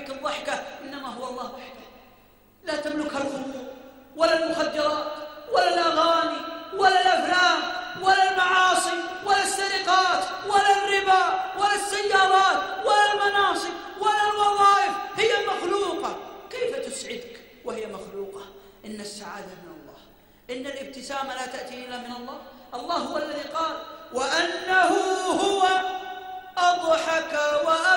فيك الضحكة إنما هو الله وحده. لا تملكها الخمور ولا المخدرات ولا الأغاني ولا الأفلام ولا المعاصي ولا السرقات ولا الربا ولا السيارات ولا المناصب ولا الوظائف. هي مخلوقة. كيف تسعدك وهي مخلوقة؟ إن السعادة من الله. إن الابتسامة لا تأتي إلا من الله. الله هو الذي قال وأنه هو أضحك وأضحك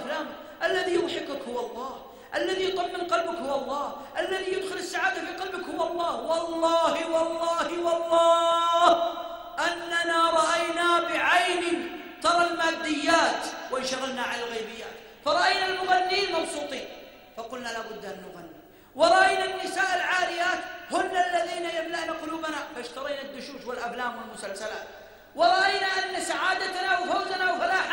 وأفلامك الذي يضحكك هو الله. الذي يطمن قلبك هو الله. الذي يدخل السعادة في قلبك هو الله. والله والله والله أننا رأينا بعين ترى الماديات وانشغلنا عن الغيبيات. فرأينا المغنين مبسوطين. فقلنا لابد أن نغني. ورأينا النساء العاريات هن الذين يملأن قلوبنا. فاشترينا الدشوش والأفلام والمسلسلات. ورأينا أن سعادتنا وفوزنا وفلاحنا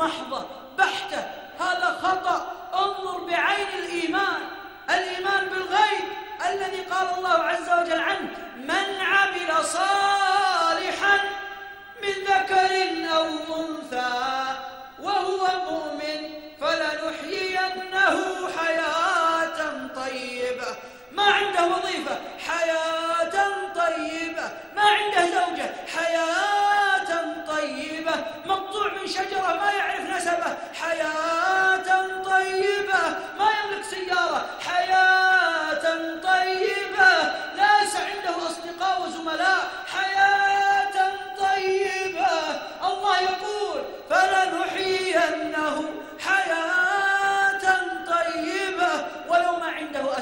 محضة بحتة هذا خطأ. انظر بعين الإيمان الإيمان بالغيب الذي قال الله عز وجل عنه من عمل صالحا من ذكر أو أنثى وهو مؤمن فلنحيينه حياة طيبة. ما عنده وظيفة حياة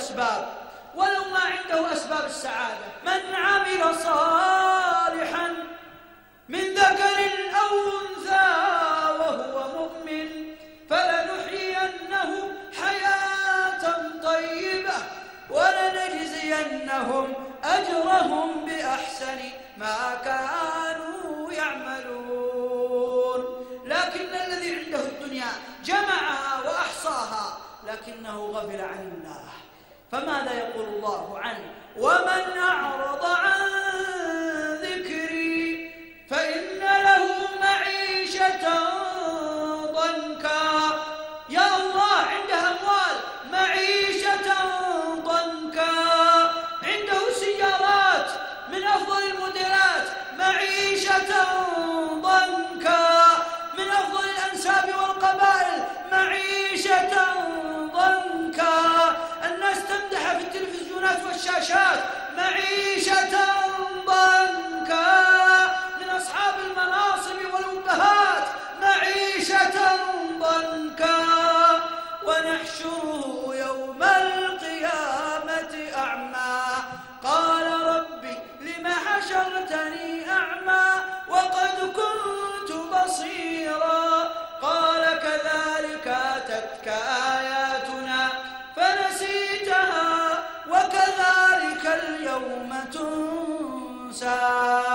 عنده أسباب ولو ما عنده أسباب السعادة. من عمل صالحا من ذكر أو أنثى وهو مؤمن فلنحيينه حياة طيبة ولنجزينهم أجرهم بأحسن ما كانوا يعملون. لكن الذي عنده الدنيا جمعها وأحصاها لكنه غفل عن الله. فماذا يقول الله عنه؟ ومن أعرض عن يوم تنسى.